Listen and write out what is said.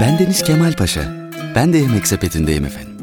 Ben Deniz Kemal Paşa. Ben de Yemek Sepeti'ndeyim efendim.